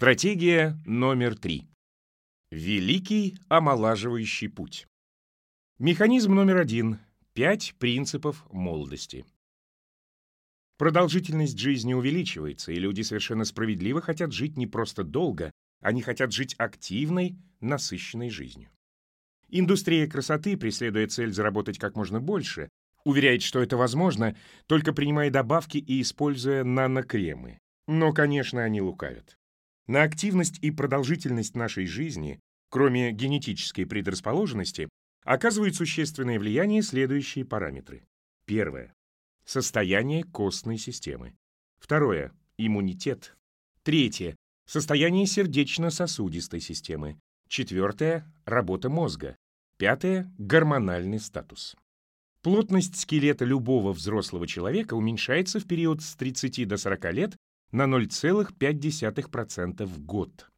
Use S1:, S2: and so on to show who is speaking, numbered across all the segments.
S1: Стратегия номер три. Великий омолаживающий путь. Механизм номер один. Пять принципов молодости. Продолжительность жизни увеличивается, и люди совершенно справедливо хотят жить не просто долго, они хотят жить активной, насыщенной жизнью. Индустрия красоты, преследуя цель заработать как можно больше, уверяет, что это возможно, только принимая добавки и используя нанокремы. Но, конечно, они лукавят. На активность и продолжительность нашей жизни, кроме генетической предрасположенности, оказывают существенное влияние следующие параметры. Первое. Состояние костной системы. Второе. Иммунитет. Третье. Состояние сердечно-сосудистой системы. Четвертое. Работа мозга. Пятое. Гормональный статус. Плотность скелета любого взрослого человека уменьшается в период с 30 до 40 лет на 0,5% в год.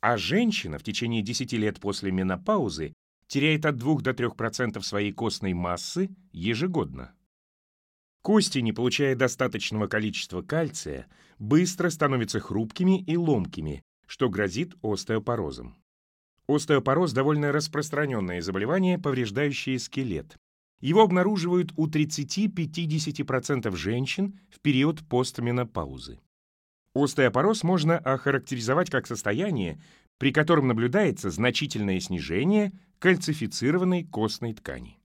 S1: А женщина в течение 10 лет после менопаузы теряет от 2 до 3% своей костной массы ежегодно. Кости, не получая достаточного количества кальция, быстро становятся хрупкими и ломкими, что грозит остеопорозом. Остеопороз – довольно распространенное заболевание, повреждающее скелет. Его обнаруживают у 30-50% женщин в период постменопаузы. Остеопороз можно охарактеризовать как состояние, при котором наблюдается значительное снижение кальцифицированной костной ткани.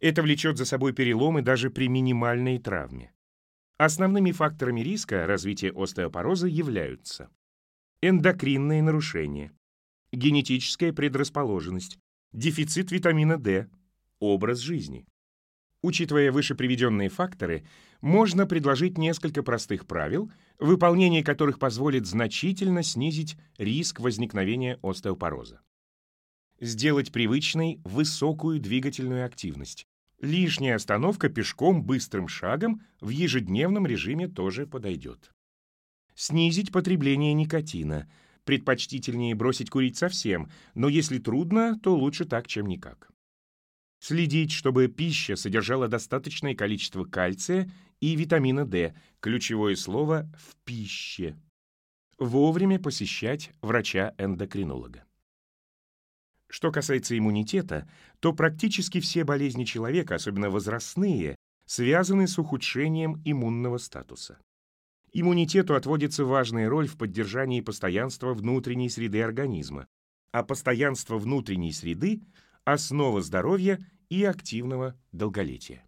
S1: Это влечет за собой переломы даже при минимальной травме. Основными факторами риска развития остеопороза являются эндокринные нарушения, генетическая предрасположенность, дефицит витамина D, образ жизни. Учитывая выше приведенные факторы, можно предложить несколько простых правил, выполнение которых позволит значительно снизить риск возникновения остеопороза. Сделать привычной высокую двигательную активность. Лишняя остановка пешком быстрым шагом в ежедневном режиме тоже подойдет. Снизить потребление никотина. Предпочтительнее бросить курить совсем, но если трудно, то лучше так, чем никак. Следить, чтобы пища содержала достаточное количество кальция и витамина D, ключевое слово «в пище». Вовремя посещать врача-эндокринолога. Что касается иммунитета, то практически все болезни человека, особенно возрастные, связаны с ухудшением иммунного статуса. Иммунитету отводится важная роль в поддержании постоянства внутренней среды организма, а постоянство внутренней среды основа здоровья и активного долголетия.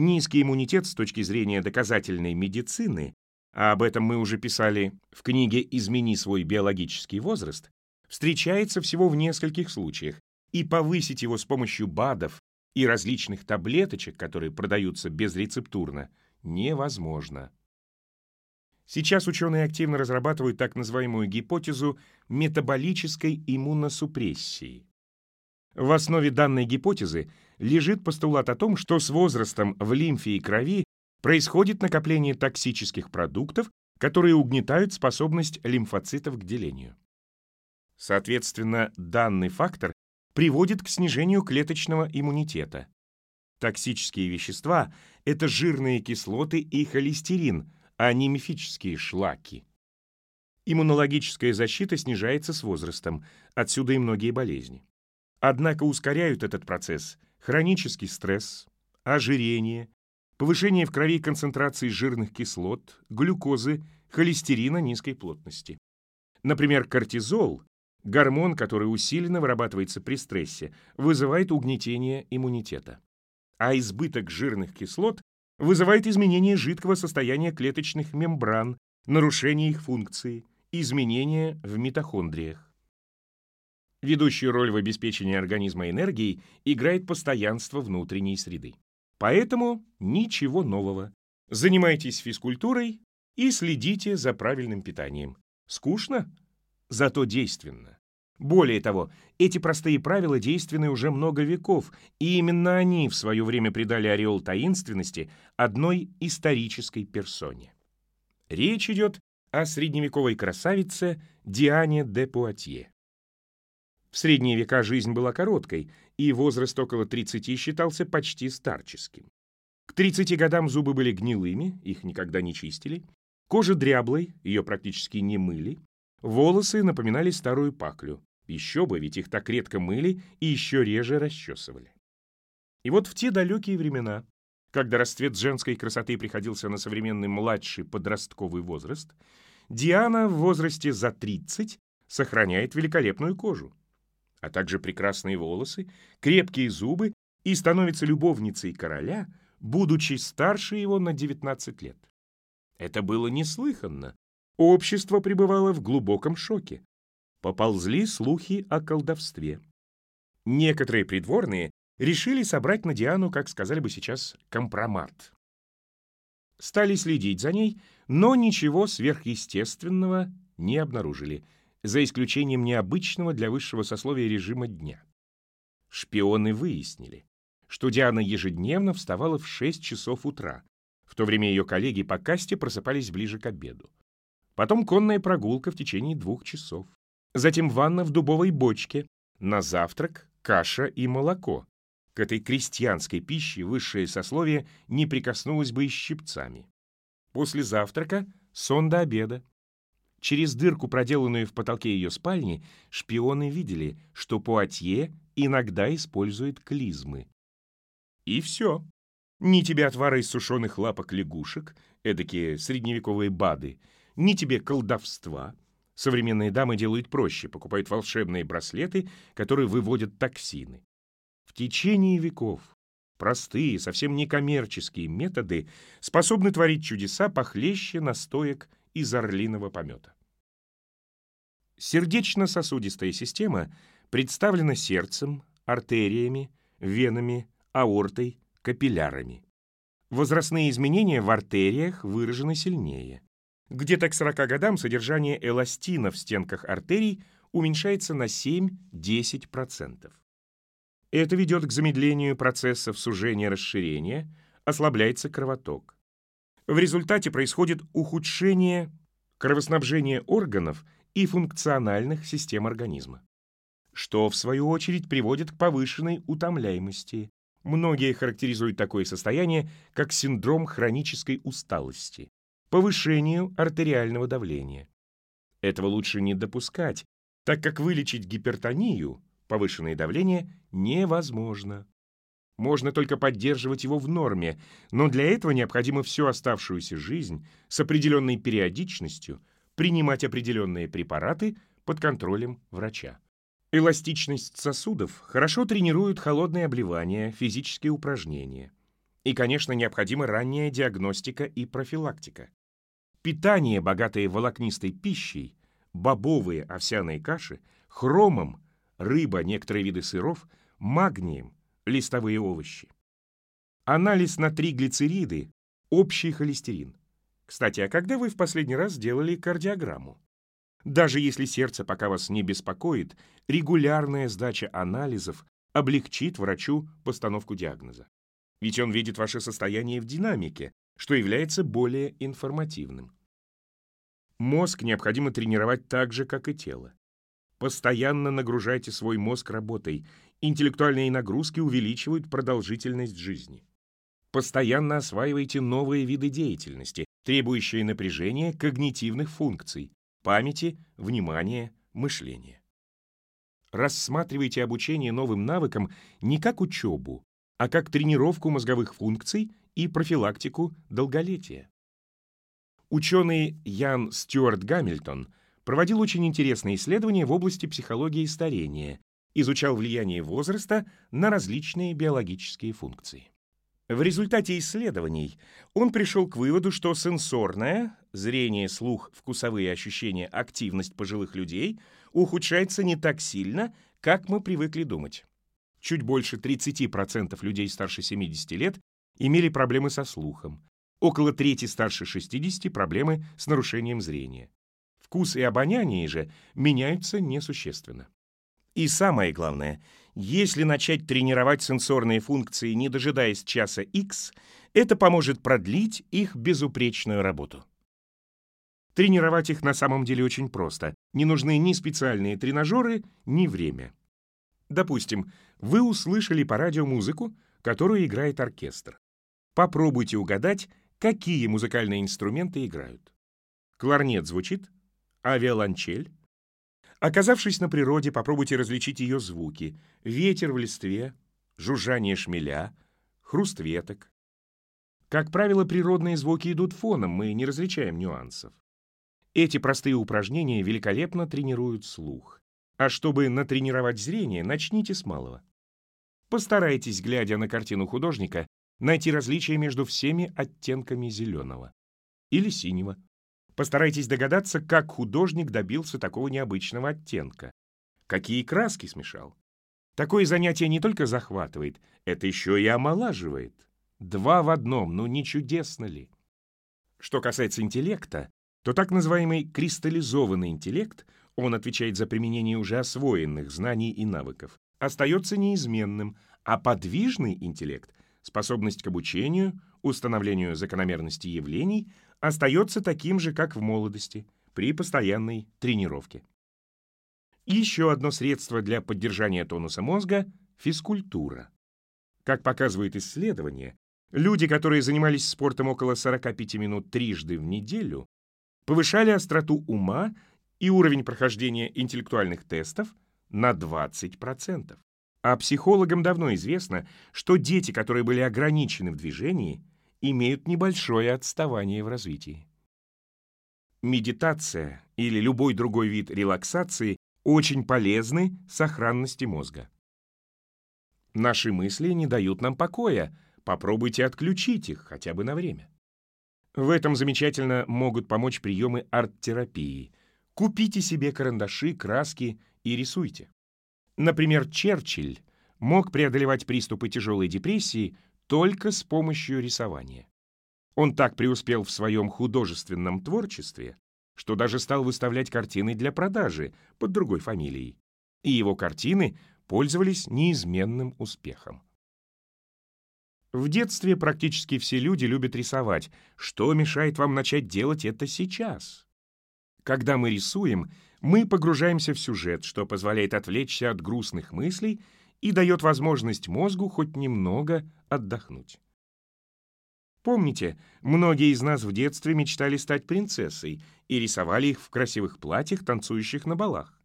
S1: Низкий иммунитет с точки зрения доказательной медицины, а об этом мы уже писали в книге «Измени свой биологический возраст», встречается всего в нескольких случаях, и повысить его с помощью БАДов и различных таблеточек, которые продаются безрецептурно, невозможно. Сейчас ученые активно разрабатывают так называемую гипотезу метаболической иммуносупрессии. В основе данной гипотезы лежит постулат о том, что с возрастом в лимфе и крови происходит накопление токсических продуктов, которые угнетают способность лимфоцитов к делению. Соответственно, данный фактор приводит к снижению клеточного иммунитета. Токсические вещества – это жирные кислоты и холестерин, а не мифические шлаки. Иммунологическая защита снижается с возрастом, отсюда и многие болезни. Однако ускоряют этот процесс хронический стресс, ожирение, повышение в крови концентрации жирных кислот, глюкозы, холестерина низкой плотности. Например, кортизол, гормон, который усиленно вырабатывается при стрессе, вызывает угнетение иммунитета. А избыток жирных кислот вызывает изменение жидкого состояния клеточных мембран, нарушение их функции, изменения в митохондриях. Ведущую роль в обеспечении организма энергией играет постоянство внутренней среды. Поэтому ничего нового. Занимайтесь физкультурой и следите за правильным питанием. Скучно? Зато действенно. Более того, эти простые правила действенны уже много веков, и именно они в свое время придали ореол таинственности одной исторической персоне. Речь идет о средневековой красавице Диане де Пуатье. Средние века жизнь была короткой, и возраст около 30 считался почти старческим. К 30 годам зубы были гнилыми, их никогда не чистили. Кожа дряблой, ее практически не мыли. Волосы напоминали старую паклю. Еще бы, ведь их так редко мыли и еще реже расчесывали. И вот в те далекие времена, когда расцвет женской красоты приходился на современный младший подростковый возраст, Диана в возрасте за 30 сохраняет великолепную кожу, а также прекрасные волосы, крепкие зубы и становится любовницей короля, будучи старше его на 19 лет. Это было неслыханно. Общество пребывало в глубоком шоке. Поползли слухи о колдовстве. Некоторые придворные решили собрать на Диану, как сказали бы сейчас, компромат. Стали следить за ней, но ничего сверхъестественного не обнаружили, за исключением необычного для высшего сословия режима дня. Шпионы выяснили, что Диана ежедневно вставала в 6 часов утра, в то время ее коллеги по касте просыпались ближе к обеду. Потом конная прогулка в течение двух часов. Затем ванна в дубовой бочке. На завтрак каша и молоко. К этой крестьянской пище высшее сословие не прикоснулось бы и щипцами. После завтрака сон до обеда. Через дырку, проделанную в потолке ее спальни, шпионы видели, что Пуатье иногда использует клизмы. И все. Ни тебе отвара из сушеных лапок лягушек, эдакие средневековые бады, ни тебе колдовства. Современные дамы делают проще, покупают волшебные браслеты, которые выводят токсины течение веков простые, совсем некоммерческие методы способны творить чудеса похлеще настоек из орлиного помета. Сердечно-сосудистая система представлена сердцем, артериями, венами, аортой, капиллярами. Возрастные изменения в артериях выражены сильнее. Где-то к 40 годам содержание эластина в стенках артерий уменьшается на 7-10%. Это ведет к замедлению процессов сужения-расширения, ослабляется кровоток. В результате происходит ухудшение кровоснабжения органов и функциональных систем организма, что, в свою очередь, приводит к повышенной утомляемости. Многие характеризуют такое состояние как синдром хронической усталости, повышению артериального давления. Этого лучше не допускать, так как вылечить гипертонию повышенное давление невозможно. Можно только поддерживать его в норме, но для этого необходимо всю оставшуюся жизнь с определенной периодичностью принимать определенные препараты под контролем врача. Эластичность сосудов хорошо тренируют холодное обливание, физические упражнения. И, конечно, необходима ранняя диагностика и профилактика. Питание, богатое волокнистой пищей, бобовые овсяные каши, хромом – рыба, некоторые виды сыров, магнием, листовые овощи. Анализ на триглицериды, общий холестерин. Кстати, а когда вы в последний раз делали кардиограмму? Даже если сердце пока вас не беспокоит, регулярная сдача анализов облегчит врачу постановку диагноза. Ведь он видит ваше состояние в динамике, что является более информативным. Мозг необходимо тренировать так же, как и тело. Постоянно нагружайте свой мозг работой. Интеллектуальные нагрузки увеличивают продолжительность жизни. Постоянно осваивайте новые виды деятельности, требующие напряжения когнитивных функций, памяти, внимания, мышления. Рассматривайте обучение новым навыкам не как учебу, а как тренировку мозговых функций и профилактику долголетия. Ученый Ян Стюарт Гамильтон проводил очень интересные исследования в области психологии старения, изучал влияние возраста на различные биологические функции. В результате исследований он пришел к выводу, что сенсорная, зрение, слух, вкусовые ощущения, активность пожилых людей ухудшается не так сильно, как мы привыкли думать. Чуть больше 30% людей старше 70 лет имели проблемы со слухом, около трети старше 60 проблемы с нарушением зрения. Вкус и обоняние же меняются несущественно. И самое главное, если начать тренировать сенсорные функции, не дожидаясь часа X, это поможет продлить их безупречную работу. Тренировать их на самом деле очень просто. Не нужны ни специальные тренажеры, ни время. Допустим, вы услышали по радио музыку, которую играет оркестр. Попробуйте угадать, какие музыкальные инструменты играют. Кларнет звучит? А виолончель? Оказавшись на природе, попробуйте различить ее звуки. Ветер в листве, жужжание шмеля, хруст веток. Как правило, природные звуки идут фоном, мы не различаем нюансов. Эти простые упражнения великолепно тренируют слух. А чтобы натренировать зрение, начните с малого. Постарайтесь, глядя на картину художника, найти различия между всеми оттенками зеленого или синего. Постарайтесь догадаться, как художник добился такого необычного оттенка. Какие краски смешал. Такое занятие не только захватывает, это еще и омолаживает. Два в одном, ну не чудесно ли? Что касается интеллекта, то так называемый кристаллизованный интеллект, он отвечает за применение уже освоенных знаний и навыков, остается неизменным, а подвижный интеллект, способность к обучению, установлению закономерности явлений, остается таким же, как в молодости, при постоянной тренировке. Еще одно средство для поддержания тонуса мозга – физкультура. Как показывают исследования, люди, которые занимались спортом около 45 минут трижды в неделю, повышали остроту ума и уровень прохождения интеллектуальных тестов на 20%. А психологам давно известно, что дети, которые были ограничены в движении, имеют небольшое отставание в развитии. Медитация или любой другой вид релаксации очень полезны сохранности мозга. Наши мысли не дают нам покоя, попробуйте отключить их хотя бы на время. В этом замечательно могут помочь приемы арт-терапии. Купите себе карандаши, краски и рисуйте. Например, Черчилль мог преодолевать приступы тяжелой депрессии только с помощью рисования. Он так преуспел в своем художественном творчестве, что даже стал выставлять картины для продажи под другой фамилией. И его картины пользовались неизменным успехом. В детстве практически все люди любят рисовать. Что мешает вам начать делать это сейчас? Когда мы рисуем, мы погружаемся в сюжет, что позволяет отвлечься от грустных мыслей и дает возможность мозгу хоть немного отдохнуть. Помните, многие из нас в детстве мечтали стать принцессой и рисовали их в красивых платьях, танцующих на балах.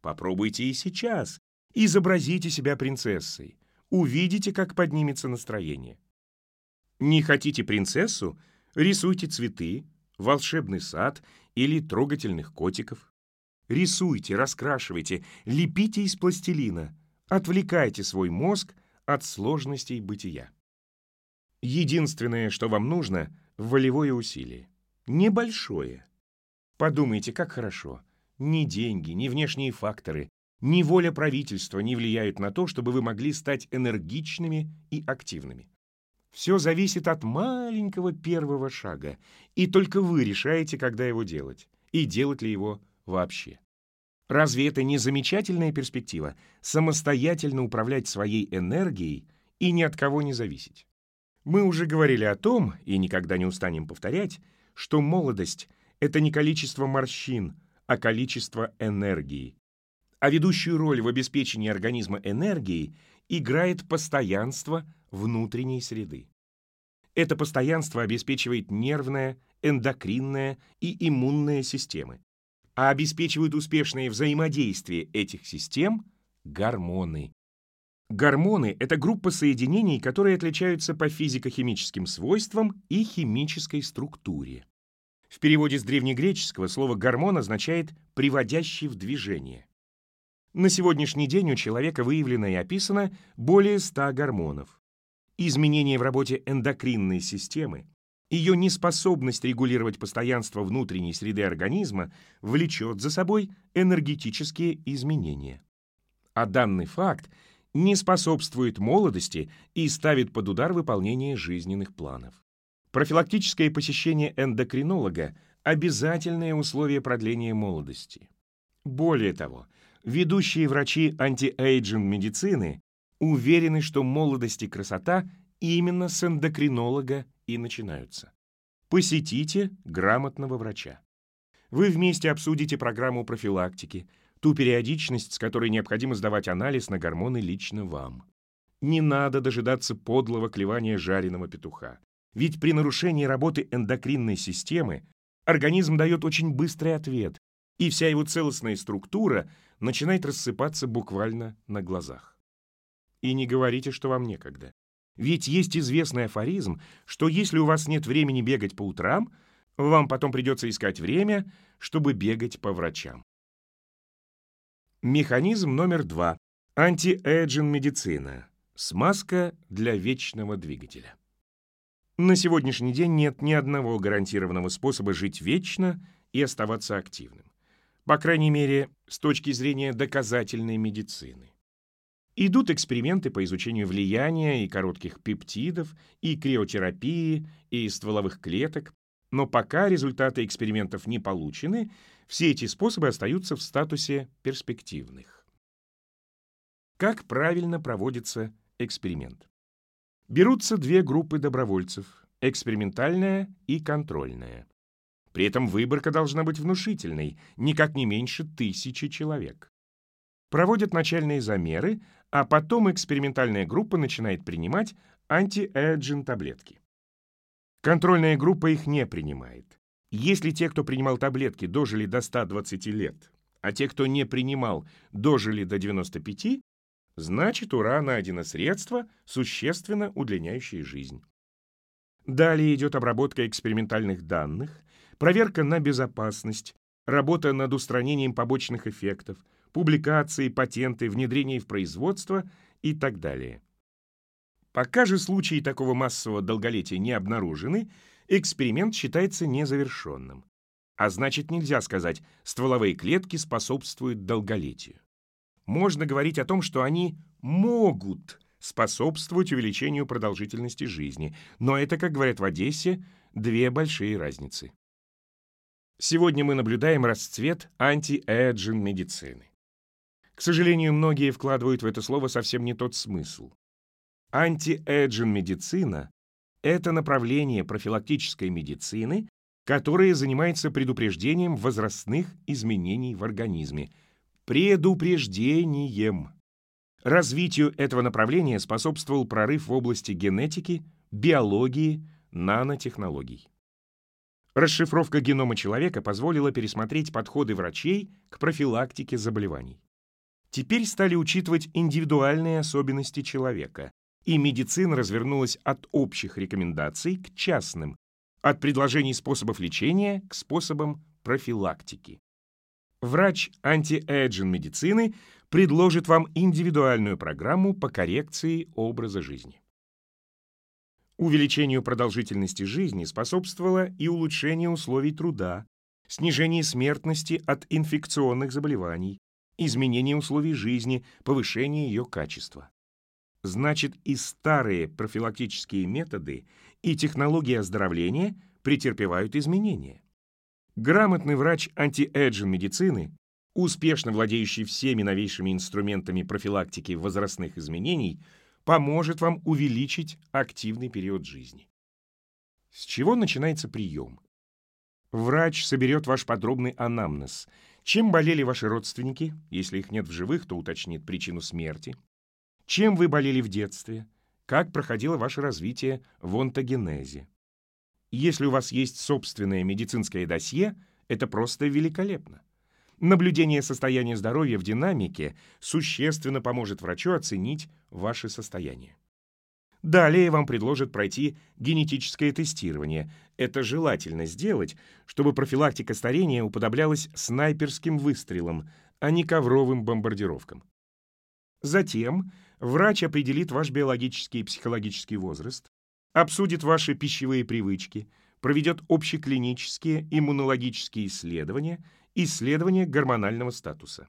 S1: Попробуйте и сейчас. Изобразите себя принцессой. Увидите, как поднимется настроение. Не хотите принцессу? Рисуйте цветы, волшебный сад или трогательных котиков. Рисуйте, раскрашивайте, лепите из пластилина. Отвлекайте свой мозг от сложностей бытия. Единственное, что вам нужно — волевое усилие. Небольшое. Подумайте, как хорошо. Ни деньги, ни внешние факторы, ни воля правительства не влияют на то, чтобы вы могли стать энергичными и активными. Все зависит от маленького первого шага, и только вы решаете, когда его делать, и делать ли его вообще. Разве это не замечательная перспектива — самостоятельно управлять своей энергией и ни от кого не зависеть? Мы уже говорили о том, и никогда не устанем повторять, что молодость — это не количество морщин, а количество энергии. А ведущую роль в обеспечении организма энергией играет постоянство внутренней среды. Это постоянство обеспечивает нервная, эндокринная и иммунная системы а обеспечивают успешное взаимодействие этих систем гормоны. Гормоны — это группа соединений, которые отличаются по физико-химическим свойствам и химической структуре. В переводе с древнегреческого слово «гормон» означает «приводящий в движение». На сегодняшний день у человека выявлено и описано более 100 гормонов. Изменения в работе эндокринной системы, ее неспособность регулировать постоянство внутренней среды организма влечет за собой энергетические изменения. А данный факт не способствует молодости и ставит под удар выполнение жизненных планов. Профилактическое посещение эндокринолога – обязательное условие продления молодости. Более того, ведущие врачи антиэйджинг медицины уверены, что молодость и красота именно с эндокринолога и начинаются. Посетите грамотного врача. Вы вместе обсудите программу профилактики, ту периодичность, с которой необходимо сдавать анализ на гормоны лично вам. Не надо дожидаться подлого клевания жареного петуха. Ведь при нарушении работы эндокринной системы организм дает очень быстрый ответ, и вся его целостная структура начинает рассыпаться буквально на глазах. И не говорите, что вам некогда. Ведь есть известный афоризм, что если у вас нет времени бегать по утрам, вам потом придется искать время, чтобы бегать по врачам. Механизм номер два. Антиэджин медицина. Смазка для вечного двигателя. На сегодняшний день нет ни одного гарантированного способа жить вечно и оставаться активным. По крайней мере, с точки зрения доказательной медицины. Идут эксперименты по изучению влияния и коротких пептидов, и криотерапии, и стволовых клеток, но пока результаты экспериментов не получены, все эти способы остаются в статусе перспективных. Как правильно проводится эксперимент? Берутся две группы добровольцев – экспериментальная и контрольная. При этом выборка должна быть внушительной, никак не меньше тысячи человек. Проводят начальные замеры, а потом экспериментальная группа начинает принимать антиэджин таблетки. Контрольная группа их не принимает. Если те, кто принимал таблетки, дожили до 120 лет, а те, кто не принимал, дожили до 95, значит, ура, найдено средство, существенно удлиняющее жизнь. Далее идет обработка экспериментальных данных, проверка на безопасность, работа над устранением побочных эффектов – публикации, патенты, внедрение в производство и так далее. Пока же случаи такого массового долголетия не обнаружены, эксперимент считается незавершенным. А значит, нельзя сказать, стволовые клетки способствуют долголетию. Можно говорить о том, что они могут способствовать увеличению продолжительности жизни, но это, как говорят в Одессе, две большие разницы. Сегодня мы наблюдаем расцвет анти-эджин медицины. К сожалению, многие вкладывают в это слово совсем не тот смысл. Антиэджин медицина — это направление профилактической медицины, которое занимается предупреждением возрастных изменений в организме. Предупреждением. Развитию этого направления способствовал прорыв в области генетики, биологии, нанотехнологий. Расшифровка генома человека позволила пересмотреть подходы врачей к профилактике заболеваний теперь стали учитывать индивидуальные особенности человека, и медицина развернулась от общих рекомендаций к частным, от предложений способов лечения к способам профилактики. Врач антиэджин медицины предложит вам индивидуальную программу по коррекции образа жизни. Увеличению продолжительности жизни способствовало и улучшение условий труда, снижение смертности от инфекционных заболеваний, изменение условий жизни, повышение ее качества. Значит, и старые профилактические методы, и технологии оздоровления претерпевают изменения. Грамотный врач антиэджин медицины, успешно владеющий всеми новейшими инструментами профилактики возрастных изменений, поможет вам увеличить активный период жизни. С чего начинается прием? Врач соберет ваш подробный анамнез – чем болели ваши родственники? Если их нет в живых, то уточнит причину смерти. Чем вы болели в детстве? Как проходило ваше развитие в онтогенезе? Если у вас есть собственное медицинское досье, это просто великолепно. Наблюдение состояния здоровья в динамике существенно поможет врачу оценить ваше состояние. Далее вам предложат пройти генетическое тестирование. Это желательно сделать, чтобы профилактика старения уподоблялась снайперским выстрелам, а не ковровым бомбардировкам. Затем врач определит ваш биологический и психологический возраст, обсудит ваши пищевые привычки, проведет общеклинические иммунологические исследования, исследования гормонального статуса.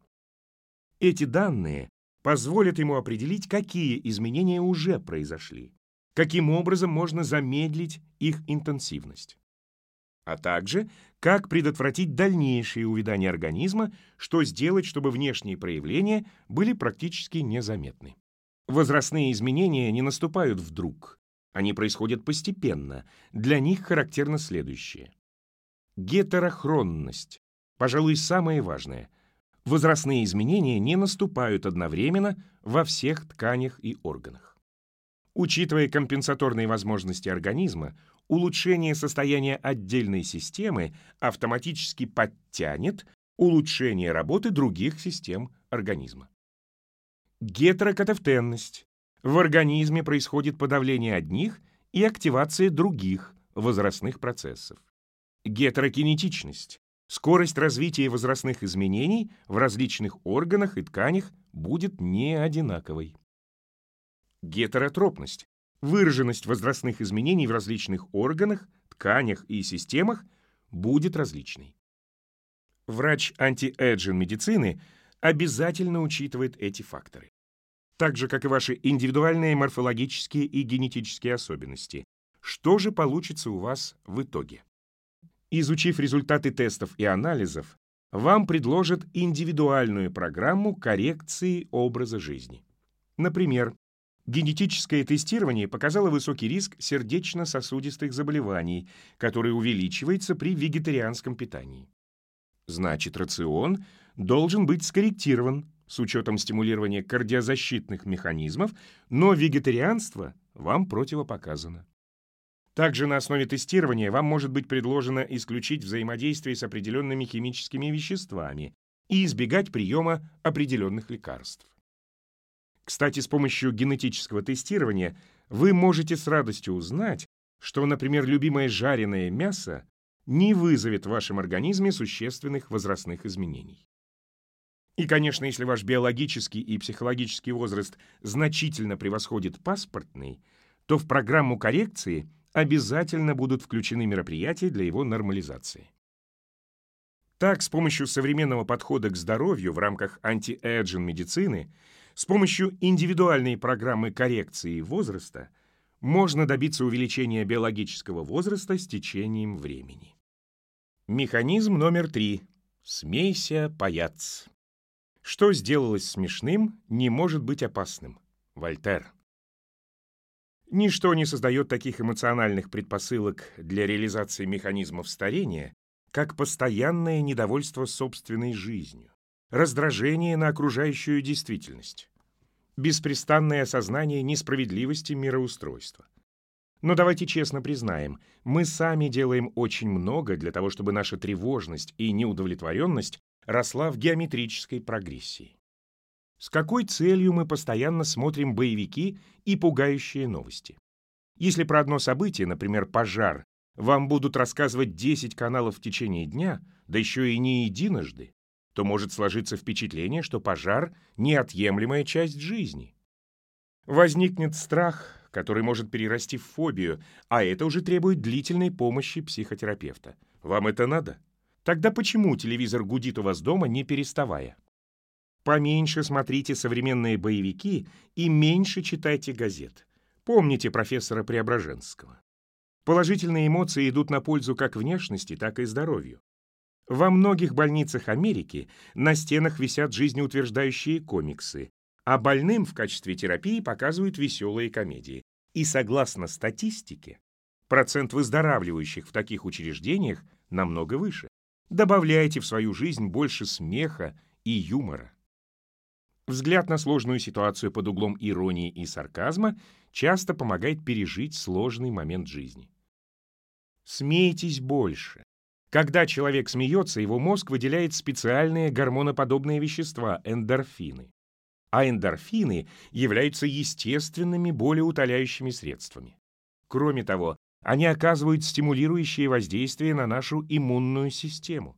S1: Эти данные позволят ему определить, какие изменения уже произошли, каким образом можно замедлить их интенсивность, а также как предотвратить дальнейшее увядание организма, что сделать, чтобы внешние проявления были практически незаметны. Возрастные изменения не наступают вдруг, они происходят постепенно, для них характерно следующее. Гетерохронность, пожалуй, самое важное – возрастные изменения не наступают одновременно во всех тканях и органах. Учитывая компенсаторные возможности организма, улучшение состояния отдельной системы автоматически подтянет улучшение работы других систем организма. Гетерокатефтенность. В организме происходит подавление одних и активация других возрастных процессов. Гетерокинетичность. Скорость развития возрастных изменений в различных органах и тканях будет не одинаковой. Гетеротропность. Выраженность возрастных изменений в различных органах, тканях и системах будет различной. Врач антиэджин медицины обязательно учитывает эти факторы. Так же, как и ваши индивидуальные морфологические и генетические особенности. Что же получится у вас в итоге? Изучив результаты тестов и анализов, вам предложат индивидуальную программу коррекции образа жизни. Например, генетическое тестирование показало высокий риск сердечно-сосудистых заболеваний, который увеличивается при вегетарианском питании. Значит, рацион должен быть скорректирован с учетом стимулирования кардиозащитных механизмов, но вегетарианство вам противопоказано. Также на основе тестирования вам может быть предложено исключить взаимодействие с определенными химическими веществами и избегать приема определенных лекарств. Кстати, с помощью генетического тестирования вы можете с радостью узнать, что, например, любимое жареное мясо не вызовет в вашем организме существенных возрастных изменений. И, конечно, если ваш биологический и психологический возраст значительно превосходит паспортный, то в программу коррекции обязательно будут включены мероприятия для его нормализации. Так, с помощью современного подхода к здоровью в рамках анти-эджин медицины, с помощью индивидуальной программы коррекции возраста, можно добиться увеличения биологического возраста с течением времени. Механизм номер три. Смейся, паяц. Что сделалось смешным, не может быть опасным. Вольтер. Ничто не создает таких эмоциональных предпосылок для реализации механизмов старения, как постоянное недовольство собственной жизнью, раздражение на окружающую действительность, беспрестанное осознание несправедливости мироустройства. Но давайте честно признаем, мы сами делаем очень много для того, чтобы наша тревожность и неудовлетворенность росла в геометрической прогрессии. С какой целью мы постоянно смотрим боевики и пугающие новости? Если про одно событие, например, пожар, вам будут рассказывать 10 каналов в течение дня, да еще и не единожды, то может сложиться впечатление, что пожар — неотъемлемая часть жизни. Возникнет страх, который может перерасти в фобию, а это уже требует длительной помощи психотерапевта. Вам это надо? Тогда почему телевизор гудит у вас дома, не переставая? Поменьше смотрите современные боевики и меньше читайте газет. Помните профессора Преображенского. Положительные эмоции идут на пользу как внешности, так и здоровью. Во многих больницах Америки на стенах висят жизнеутверждающие комиксы, а больным в качестве терапии показывают веселые комедии. И согласно статистике, процент выздоравливающих в таких учреждениях намного выше. Добавляйте в свою жизнь больше смеха и юмора. Взгляд на сложную ситуацию под углом иронии и сарказма часто помогает пережить сложный момент жизни. Смейтесь больше. Когда человек смеется, его мозг выделяет специальные гормоноподобные вещества – эндорфины а эндорфины являются естественными болеутоляющими средствами. Кроме того, они оказывают стимулирующее воздействие на нашу иммунную систему.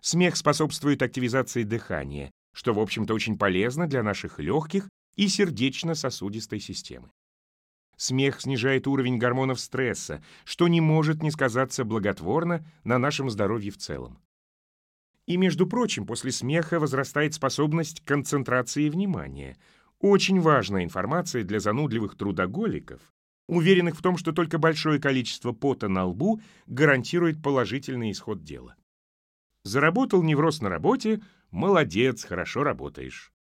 S1: Смех способствует активизации дыхания, что, в общем-то, очень полезно для наших легких и сердечно-сосудистой системы. Смех снижает уровень гормонов стресса, что не может не сказаться благотворно на нашем здоровье в целом. И, между прочим, после смеха возрастает способность концентрации внимания. Очень важная информация для занудливых трудоголиков, уверенных в том, что только большое количество пота на лбу гарантирует положительный исход дела. Заработал невроз на работе — молодец, хорошо работаешь.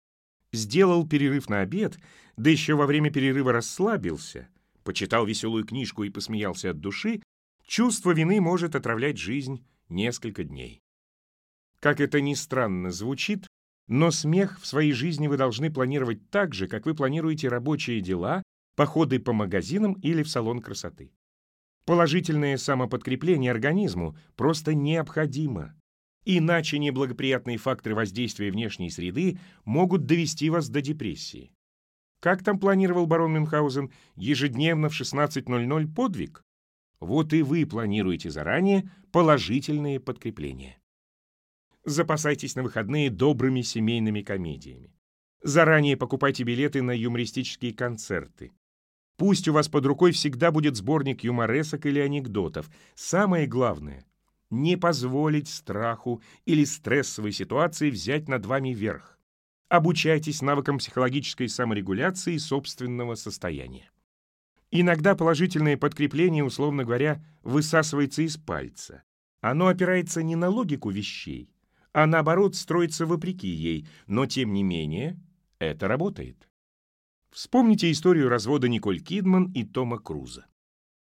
S1: Сделал перерыв на обед, да еще во время перерыва расслабился, почитал веселую книжку и посмеялся от души, чувство вины может отравлять жизнь несколько дней. Как это ни странно звучит, но смех в своей жизни вы должны планировать так же, как вы планируете рабочие дела походы по магазинам или в салон красоты. Положительное самоподкрепление организму просто необходимо. Иначе неблагоприятные факторы воздействия внешней среды могут довести вас до депрессии. Как там планировал барон Мюнхгаузен, ежедневно в 16.00 подвиг? Вот и вы планируете заранее положительные подкрепления. Запасайтесь на выходные добрыми семейными комедиями. Заранее покупайте билеты на юмористические концерты. Пусть у вас под рукой всегда будет сборник юморесок или анекдотов. Самое главное — не позволить страху или стрессовой ситуации взять над вами верх. Обучайтесь навыкам психологической саморегуляции собственного состояния. Иногда положительное подкрепление, условно говоря, высасывается из пальца. Оно опирается не на логику вещей, а наоборот строится вопреки ей, но тем не менее это работает. Вспомните историю развода Николь Кидман и Тома Круза.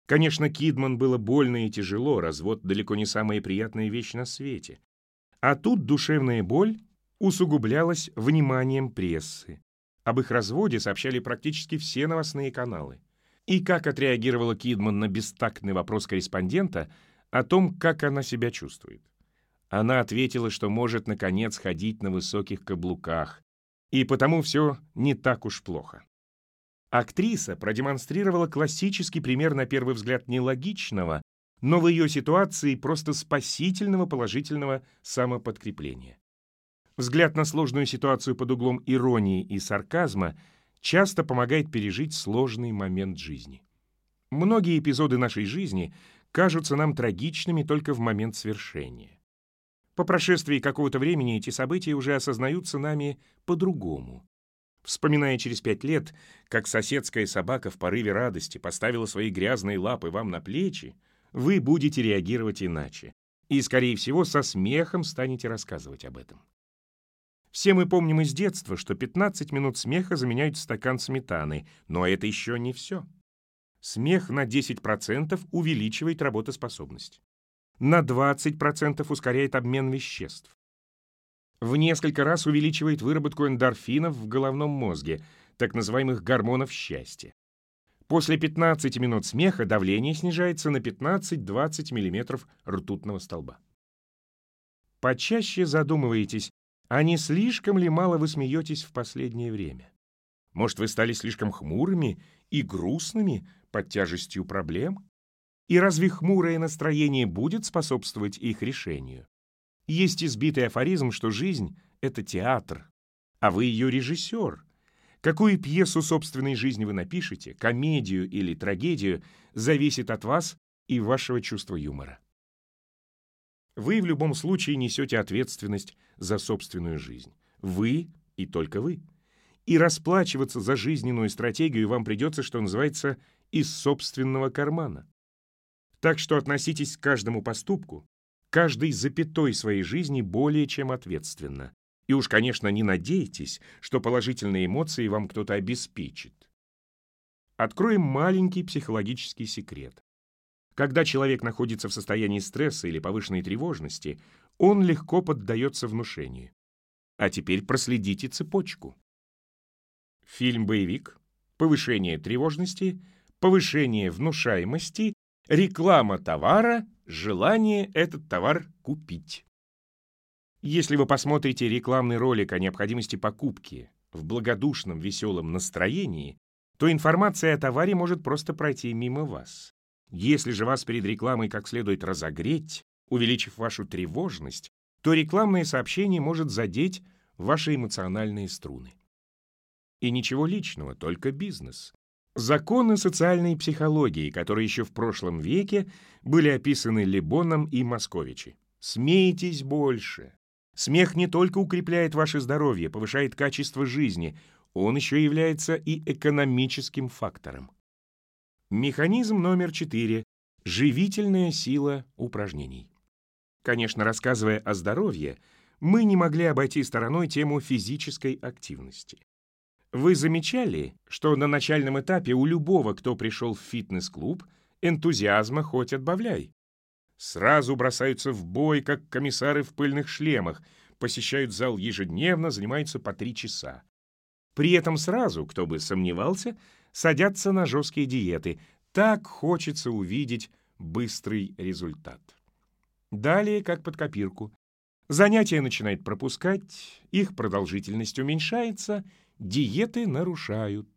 S1: Конечно, Кидман было больно и тяжело, развод далеко не самая приятная вещь на свете. А тут душевная боль усугублялась вниманием прессы. Об их разводе сообщали практически все новостные каналы. И как отреагировала Кидман на бестактный вопрос корреспондента о том, как она себя чувствует. Она ответила, что может, наконец, ходить на высоких каблуках, и потому все не так уж плохо. Актриса продемонстрировала классический пример, на первый взгляд, нелогичного, но в ее ситуации просто спасительного положительного самоподкрепления. Взгляд на сложную ситуацию под углом иронии и сарказма часто помогает пережить сложный момент жизни. Многие эпизоды нашей жизни кажутся нам трагичными только в момент свершения. По прошествии какого-то времени эти события уже осознаются нами по-другому. Вспоминая через пять лет, как соседская собака в порыве радости поставила свои грязные лапы вам на плечи, вы будете реагировать иначе. И, скорее всего, со смехом станете рассказывать об этом. Все мы помним из детства, что 15 минут смеха заменяют стакан сметаны, но это еще не все. Смех на 10% увеличивает работоспособность на 20% ускоряет обмен веществ. В несколько раз увеличивает выработку эндорфинов в головном мозге, так называемых гормонов счастья. После 15 минут смеха давление снижается на 15-20 мм ртутного столба. Почаще задумываетесь, а не слишком ли мало вы смеетесь в последнее время? Может, вы стали слишком хмурыми и грустными под тяжестью проблем? И разве хмурое настроение будет способствовать их решению? Есть избитый афоризм, что жизнь — это театр, а вы ее режиссер. Какую пьесу собственной жизни вы напишете, комедию или трагедию, зависит от вас и вашего чувства юмора. Вы в любом случае несете ответственность за собственную жизнь. Вы и только вы. И расплачиваться за жизненную стратегию вам придется, что называется, из собственного кармана. Так что относитесь к каждому поступку, каждой запятой своей жизни более чем ответственно. И уж, конечно, не надейтесь, что положительные эмоции вам кто-то обеспечит. Откроем маленький психологический секрет. Когда человек находится в состоянии стресса или повышенной тревожности, он легко поддается внушению. А теперь проследите цепочку. Фильм-боевик, повышение тревожности, повышение внушаемости Реклама товара, желание этот товар купить. Если вы посмотрите рекламный ролик о необходимости покупки в благодушном веселом настроении, то информация о товаре может просто пройти мимо вас. Если же вас перед рекламой как следует разогреть, увеличив вашу тревожность, то рекламное сообщение может задеть ваши эмоциональные струны. И ничего личного, только бизнес. Законы социальной психологии, которые еще в прошлом веке были описаны Лебоном и Московичи. Смейтесь больше. Смех не только укрепляет ваше здоровье, повышает качество жизни, он еще является и экономическим фактором. Механизм номер четыре. Живительная сила упражнений. Конечно, рассказывая о здоровье, мы не могли обойти стороной тему физической активности. Вы замечали, что на начальном этапе у любого, кто пришел в фитнес-клуб, энтузиазма хоть отбавляй? Сразу бросаются в бой, как комиссары в пыльных шлемах, посещают зал ежедневно, занимаются по три часа. При этом сразу, кто бы сомневался, садятся на жесткие диеты. Так хочется увидеть быстрый результат. Далее, как под копирку. Занятия начинает пропускать, их продолжительность уменьшается, диеты нарушают.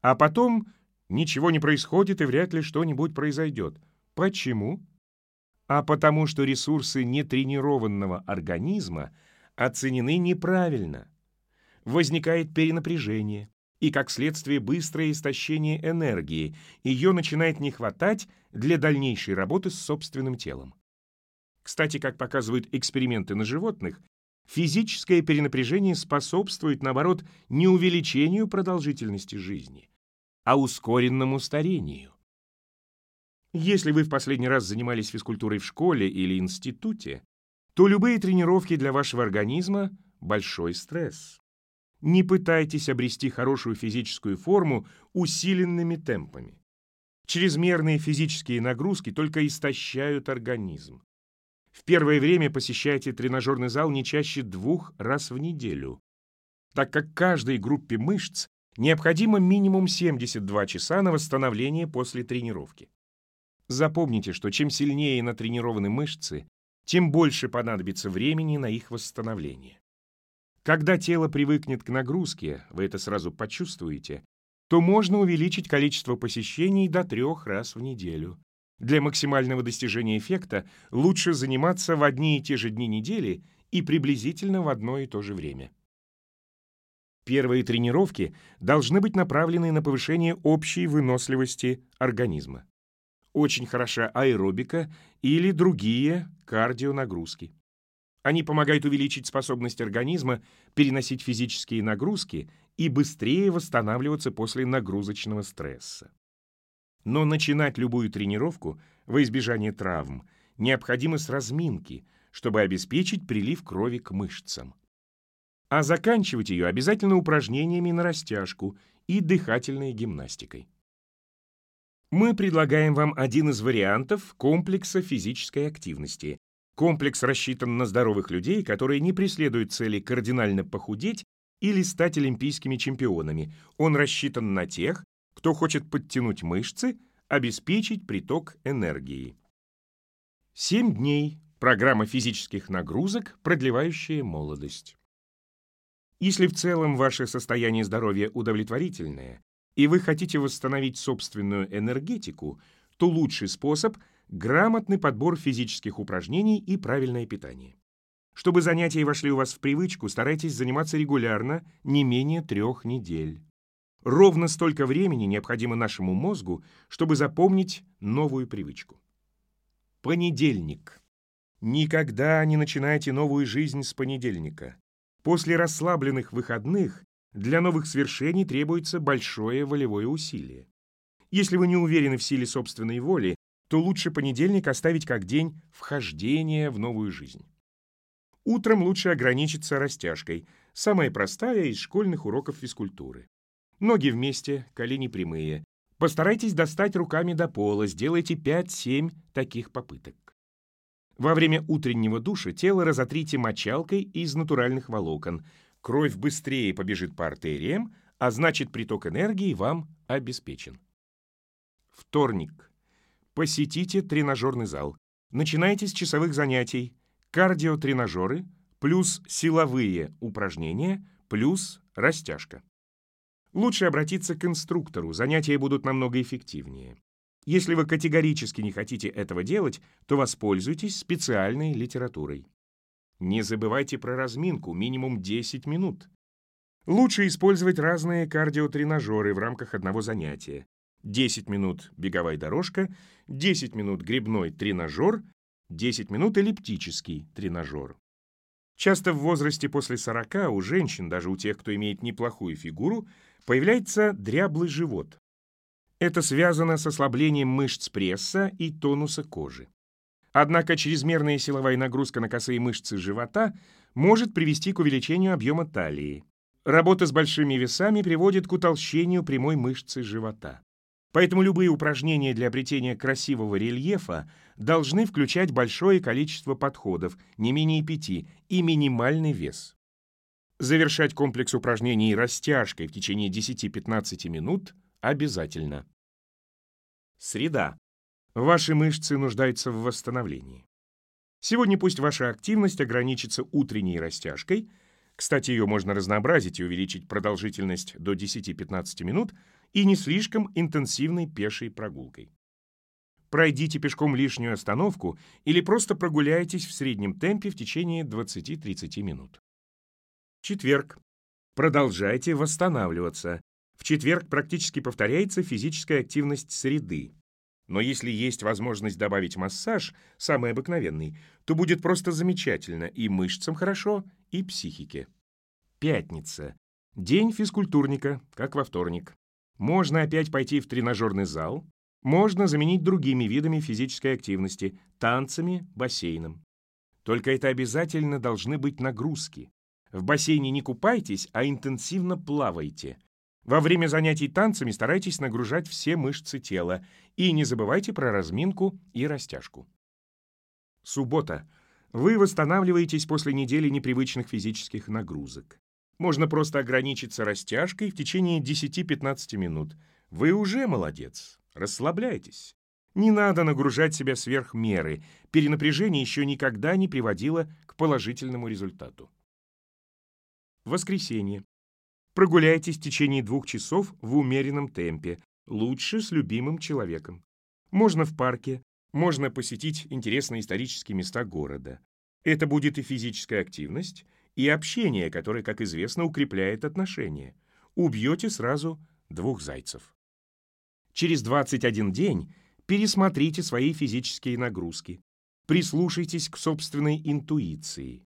S1: А потом ничего не происходит и вряд ли что-нибудь произойдет. Почему? А потому что ресурсы нетренированного организма оценены неправильно. Возникает перенапряжение и, как следствие, быстрое истощение энергии. Ее начинает не хватать для дальнейшей работы с собственным телом. Кстати, как показывают эксперименты на животных, физическое перенапряжение способствует, наоборот, не увеличению продолжительности жизни, а ускоренному старению. Если вы в последний раз занимались физкультурой в школе или институте, то любые тренировки для вашего организма – большой стресс. Не пытайтесь обрести хорошую физическую форму усиленными темпами. Чрезмерные физические нагрузки только истощают организм. В первое время посещайте тренажерный зал не чаще двух раз в неделю, так как каждой группе мышц необходимо минимум 72 часа на восстановление после тренировки. Запомните, что чем сильнее натренированы мышцы, тем больше понадобится времени на их восстановление. Когда тело привыкнет к нагрузке, вы это сразу почувствуете, то можно увеличить количество посещений до трех раз в неделю. Для максимального достижения эффекта лучше заниматься в одни и те же дни недели и приблизительно в одно и то же время. Первые тренировки должны быть направлены на повышение общей выносливости организма. Очень хороша аэробика или другие кардионагрузки. Они помогают увеличить способность организма переносить физические нагрузки и быстрее восстанавливаться после нагрузочного стресса. Но начинать любую тренировку во избежание травм необходимо с разминки, чтобы обеспечить прилив крови к мышцам. А заканчивать ее обязательно упражнениями на растяжку и дыхательной гимнастикой. Мы предлагаем вам один из вариантов комплекса физической активности. Комплекс рассчитан на здоровых людей, которые не преследуют цели кардинально похудеть или стать олимпийскими чемпионами. Он рассчитан на тех, кто хочет подтянуть мышцы, обеспечить приток энергии. 7 дней. Программа физических нагрузок, продлевающая молодость. Если в целом ваше состояние здоровья удовлетворительное, и вы хотите восстановить собственную энергетику, то лучший способ – грамотный подбор физических упражнений и правильное питание. Чтобы занятия вошли у вас в привычку, старайтесь заниматься регулярно, не менее трех недель. Ровно столько времени необходимо нашему мозгу, чтобы запомнить новую привычку. Понедельник. Никогда не начинайте новую жизнь с понедельника. После расслабленных выходных для новых свершений требуется большое волевое усилие. Если вы не уверены в силе собственной воли, то лучше понедельник оставить как день вхождения в новую жизнь. Утром лучше ограничиться растяжкой, самая простая из школьных уроков физкультуры. Ноги вместе, колени прямые. Постарайтесь достать руками до пола, сделайте 5-7 таких попыток. Во время утреннего душа тело разотрите мочалкой из натуральных волокон. Кровь быстрее побежит по артериям, а значит приток энергии вам обеспечен. Вторник. Посетите тренажерный зал. Начинайте с часовых занятий. Кардиотренажеры плюс силовые упражнения плюс растяжка. Лучше обратиться к инструктору, занятия будут намного эффективнее. Если вы категорически не хотите этого делать, то воспользуйтесь специальной литературой. Не забывайте про разминку, минимум 10 минут. Лучше использовать разные кардиотренажеры в рамках одного занятия. 10 минут беговая дорожка, 10 минут грибной тренажер, 10 минут эллиптический тренажер. Часто в возрасте после 40 у женщин, даже у тех, кто имеет неплохую фигуру, появляется дряблый живот. Это связано с ослаблением мышц пресса и тонуса кожи. Однако чрезмерная силовая нагрузка на косые мышцы живота может привести к увеличению объема талии. Работа с большими весами приводит к утолщению прямой мышцы живота. Поэтому любые упражнения для обретения красивого рельефа должны включать большое количество подходов, не менее пяти, и минимальный вес. Завершать комплекс упражнений растяжкой в течение 10-15 минут обязательно. Среда. Ваши мышцы нуждаются в восстановлении. Сегодня пусть ваша активность ограничится утренней растяжкой. Кстати, ее можно разнообразить и увеличить продолжительность до 10-15 минут и не слишком интенсивной пешей прогулкой. Пройдите пешком лишнюю остановку или просто прогуляйтесь в среднем темпе в течение 20-30 минут. Четверг. Продолжайте восстанавливаться. В четверг практически повторяется физическая активность среды. Но если есть возможность добавить массаж, самый обыкновенный, то будет просто замечательно и мышцам хорошо, и психике. Пятница. День физкультурника, как во вторник. Можно опять пойти в тренажерный зал, можно заменить другими видами физической активности, танцами, бассейном. Только это обязательно должны быть нагрузки. В бассейне не купайтесь, а интенсивно плавайте. Во время занятий танцами старайтесь нагружать все мышцы тела и не забывайте про разминку и растяжку. Суббота. Вы восстанавливаетесь после недели непривычных физических нагрузок. Можно просто ограничиться растяжкой в течение 10-15 минут. Вы уже молодец. Расслабляйтесь. Не надо нагружать себя сверх меры. Перенапряжение еще никогда не приводило к положительному результату. Воскресенье. Прогуляйтесь в течение двух часов в умеренном темпе, лучше с любимым человеком. Можно в парке, можно посетить интересные исторические места города. Это будет и физическая активность, и общение, которое, как известно, укрепляет отношения. Убьете сразу двух зайцев. Через 21 день пересмотрите свои физические нагрузки. Прислушайтесь к собственной интуиции.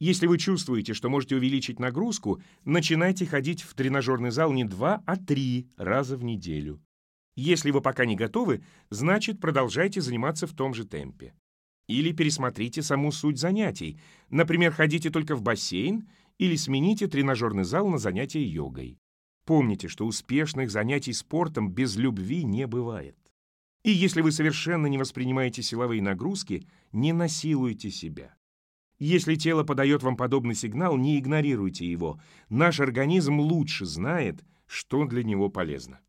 S1: Если вы чувствуете, что можете увеличить нагрузку, начинайте ходить в тренажерный зал не два, а три раза в неделю. Если вы пока не готовы, значит продолжайте заниматься в том же темпе. Или пересмотрите саму суть занятий. Например, ходите только в бассейн или смените тренажерный зал на занятия йогой. Помните, что успешных занятий спортом без любви не бывает. И если вы совершенно не воспринимаете силовые нагрузки, не насилуйте себя. Если тело подает вам подобный сигнал, не игнорируйте его. Наш организм лучше знает, что для него полезно.